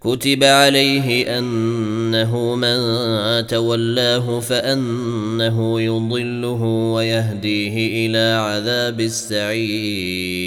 كتب عليه أنه من تولاه فأنه يضله ويهديه إلى عذاب السعير.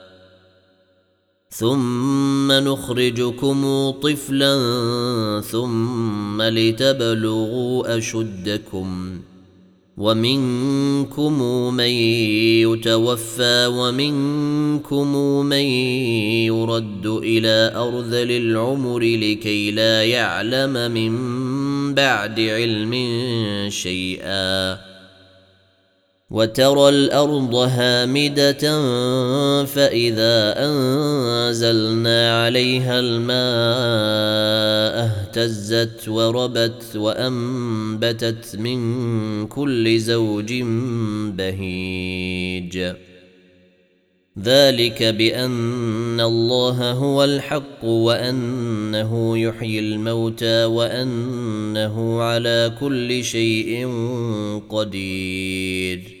ثم نخرجكم طفلا ثم لتبلغوا أشدكم ومنكم من يتوفى ومنكم من يرد إلى أرذل العمر لكي لا يعلم من بعد علم شيئا وترى الأرض هامدة فإذا أنزلنا عليها الماء اهتزت وربت وأنبتت من كل زوج بهيج. ذلك بأن الله هو الحق وأنه يحيي الموتى وأنه على كل شيء قدير.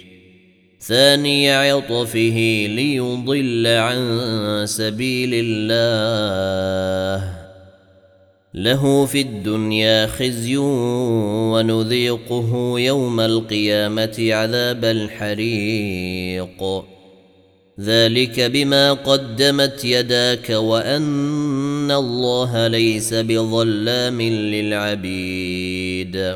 ثاني عطفه ليضل عن سبيل الله. له في الدنيا خزي ونذيقه يوم القيامة عذاب الحريق. ذلك بما قدمت يداك وأن الله ليس بظلام للعبيد.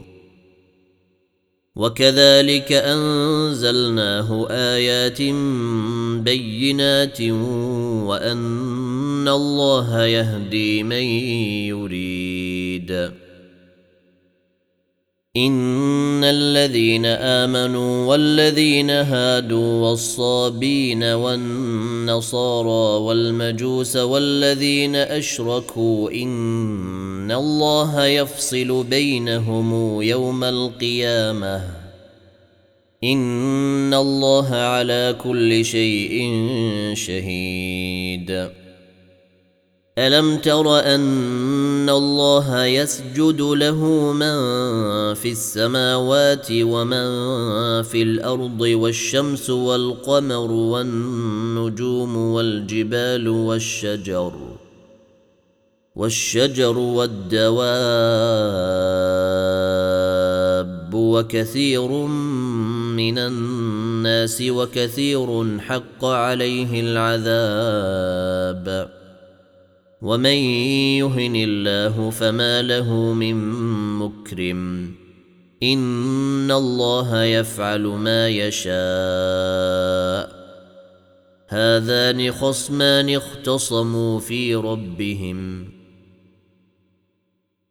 وكذلك أنزلناه آيات بينات وأن الله يهدي من يريد. ان الذين امنوا والذين هادوا والصابين والنصارى والمجوس والذين اشركوا ان الله يفصل بينهم يوم القيامه ان الله على كل شيء شهيد ألم تر أن الله يسجد له من في السماوات ومن في الأرض والشمس والقمر والنجوم والجبال والشجر والشجر والدواب وكثير من الناس وكثير حق عليه العذاب ومن يهن الله فما له من مكرم ان الله يفعل ما يشاء هذان خصمان اختصموا في ربهم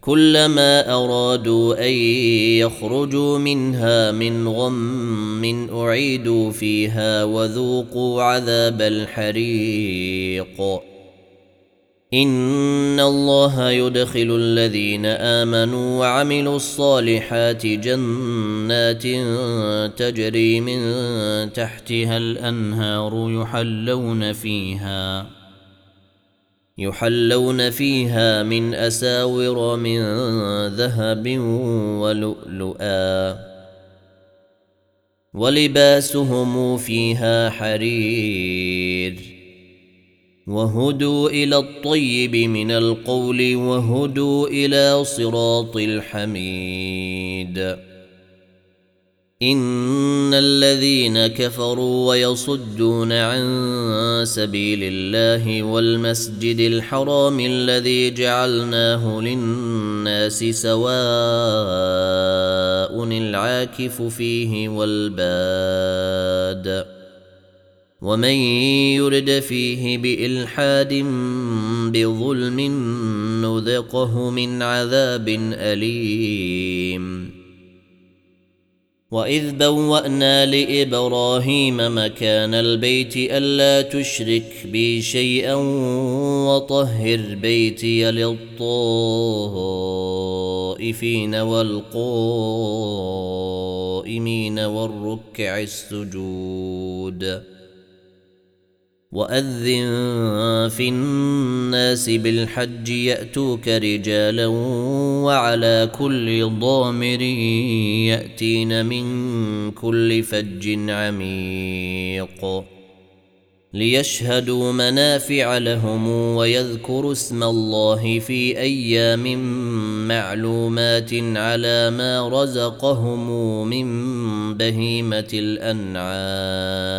كلما أرادوا أن يخرجوا منها من غم أعيدوا فيها وذوقوا عذاب الحريق. إن الله يدخل الذين آمنوا وعملوا الصالحات جنات تجري من تحتها الأنهار يحلون فيها. يحلون فيها من أساور من ذهب ولؤلؤا. ولباسهم فيها حرير. وهدوا إلى الطيب من القول وهدوا إلى صراط الحميد. إن الذين كفروا ويصدون عن سبيل الله والمسجد الحرام الذي جعلناه للناس سواء العاكف فيه والباد ومن يرد فيه بإلحاد بظلم نذقه من عذاب أليم واذ بوانا لابراهيم مكان البيت الا تشرك بي شيئا وطهر بيتي للطائفين والقائمين والركع السجود وأذن في الناس بالحج يأتوك رجالا وعلى كل ضامر يأتين من كل فج عميق ليشهدوا منافع لهم ويذكروا اسم الله في أيام معلومات على ما رزقهم من بهيمة الأنعام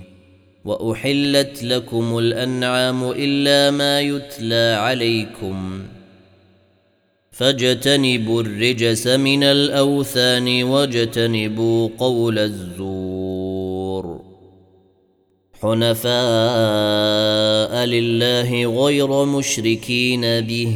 وأحلت لكم الأنعام إلا ما يتلى عليكم فاجتنبوا الرجس من الأوثان واجتنبوا قول الزور حنفاء لله غير مشركين به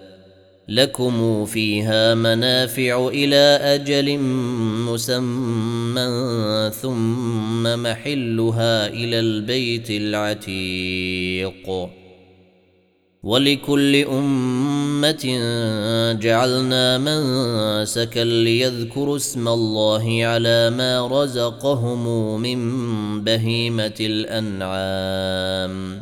لكم فيها منافع إلى أجل مسمى ثم محلها إلى البيت العتيق. ولكل أمة جعلنا منسكا ليذكروا اسم الله على ما رزقهم من بهيمة الأنعام.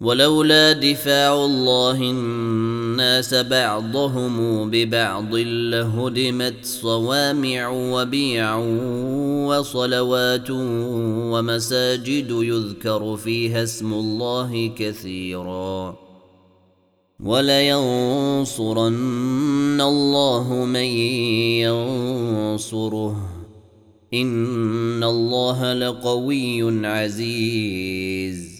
ولولا دفاع الله الناس بعضهم ببعض لهدمت صوامع وبيع وصلوات ومساجد يذكر فيها اسم الله كثيرا. ولينصرن الله من ينصره. إن الله لقوي عزيز.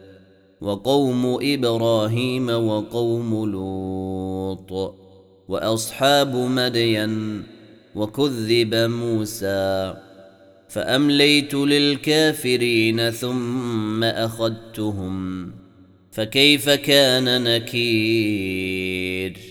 وقوم إبراهيم وقوم لوط وأصحاب مدين وكذب موسى فأمليت للكافرين ثم أخذتهم فكيف كان نكير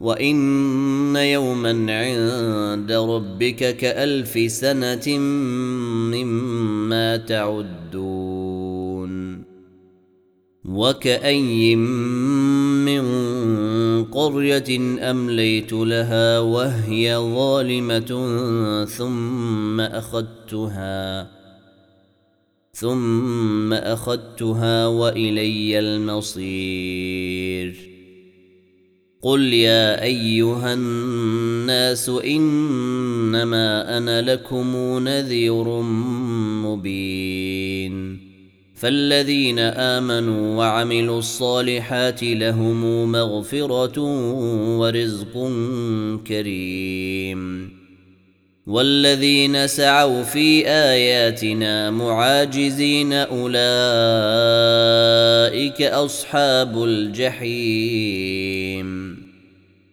وان يوما عند ربك كالف سنه مما تعدون وكأي من قرية أمليت لها وهي ظالمة ثم أخذتها ثم أخذتها وإلي المصير قل يا أيها الناس إنما أنا لكم نذير مبين فالذين امنوا وعملوا الصالحات لهم مغفره ورزق كريم والذين سعوا في اياتنا معاجزين اولئك اصحاب الجحيم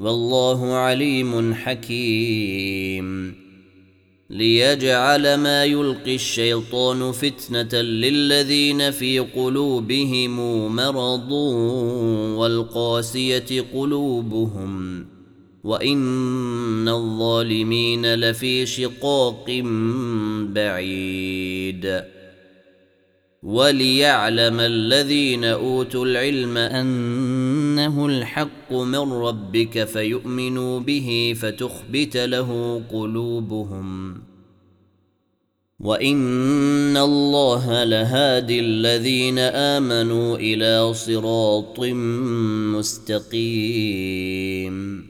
والله عليم حكيم. ليجعل ما يلقي الشيطان فتنة للذين في قلوبهم مرض والقاسية قلوبهم. وإن الظالمين لفي شقاق بعيد. وليعلم الذين أوتوا العلم إنه الحق من ربك فيؤمنوا به فتخبت له قلوبهم. وإن الله لهادي الذين آمنوا إلى صراط مستقيم.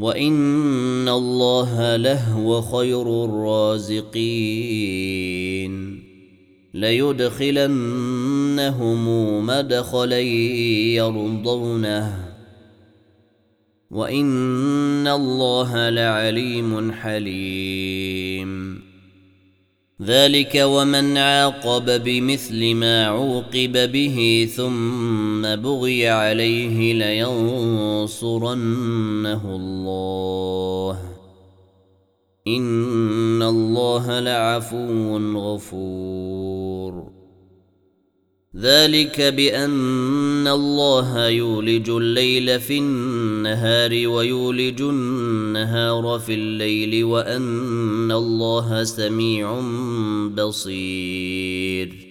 وان الله لهو خير الرازقين ليدخلنهم مدخلا يرضونه وان الله لعليم حليم ذلك ومن عاقب بمثل ما عوقب به ثم بغي عليه لينصرنه الله. إن الله لعفو غفور. ذلك بأن الله يولج الليل في النهار ويولج النهار في الليل وأن الله سميع بصير.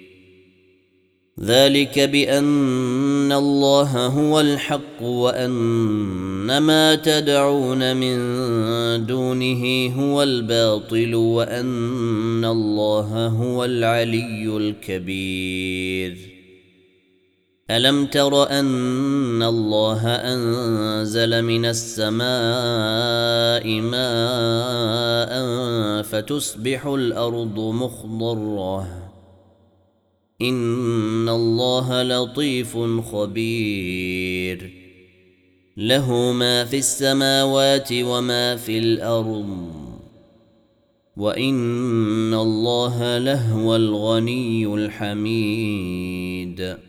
ذلك بأن الله هو الحق وأن ما تدعون من دونه هو الباطل وأن الله هو العلي الكبير. ألم تر أن الله أنزل من السماء ماء فتصبح الأرض مخضرة؟ إن الله لطيف خبير. له ما في السماوات وما في الأرض. وإن الله لهو الغني الحميد.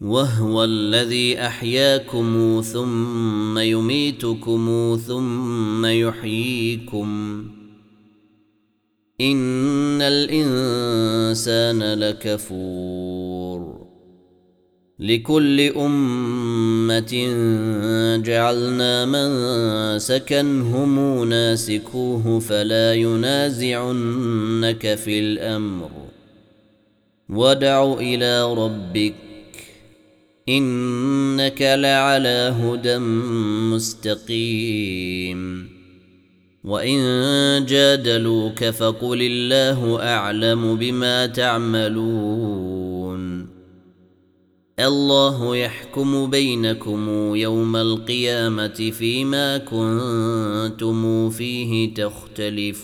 وهو الذي أحياكم ثم يميتكم ثم يحييكم. إن الإنسان لكفور. لكل أمة جعلنا من سكنهم ناسكوه فلا ينازعنك في الأمر. ودع إلى ربك إنك لعلى هدى مستقيم. وإن جادلوك فقل الله أعلم بما تعملون. الله يحكم بينكم يوم القيامة فيما كنتم فيه تختلفون.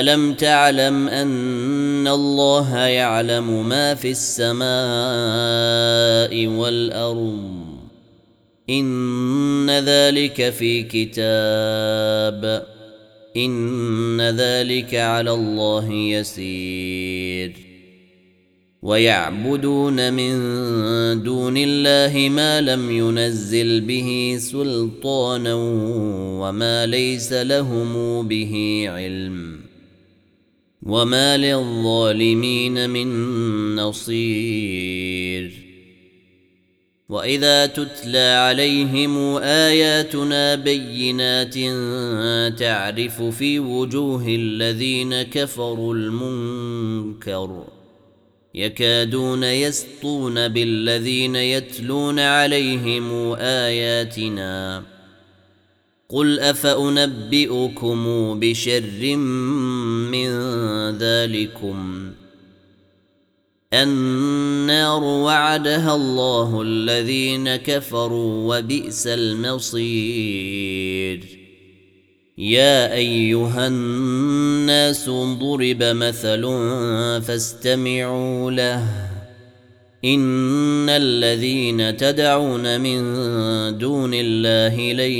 ألم تعلم أن الله يعلم ما في السماء والأرض؟ إن ذلك في كتاب. إن ذلك على الله يسير. ويعبدون من دون الله ما لم ينزل به سلطانا وما ليس لهم به علم. وما للظالمين من نصير واذا تتلى عليهم اياتنا بينات تعرف في وجوه الذين كفروا المنكر يكادون يسطون بالذين يتلون عليهم اياتنا قل افانبئكم بشر من ذلكم النار وعدها الله الذين كفروا وبئس المصير يا ايها الناس ضرب مثل فاستمعوا له ان الذين تدعون من دون الله لن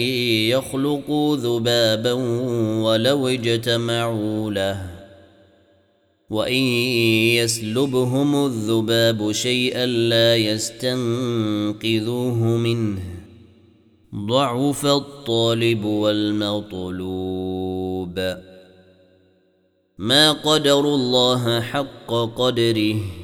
يخلقوا ذبابا ولو اجتمعوا له وان يسلبهم الذباب شيئا لا يستنقذوه منه ضعف الطالب والمطلوب ما قدروا الله حق قدره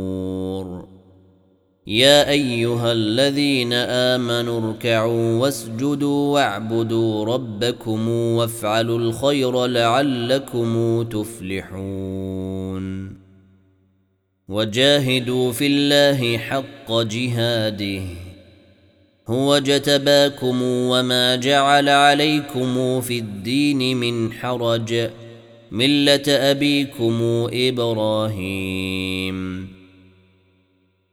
يا أيها الذين آمنوا اركعوا واسجدوا واعبدوا ربكم وافعلوا الخير لعلكم تفلحون. وجاهدوا في الله حق جهاده. هو جتباكم وما جعل عليكم في الدين من حرج. ملة أبيكم إبراهيم.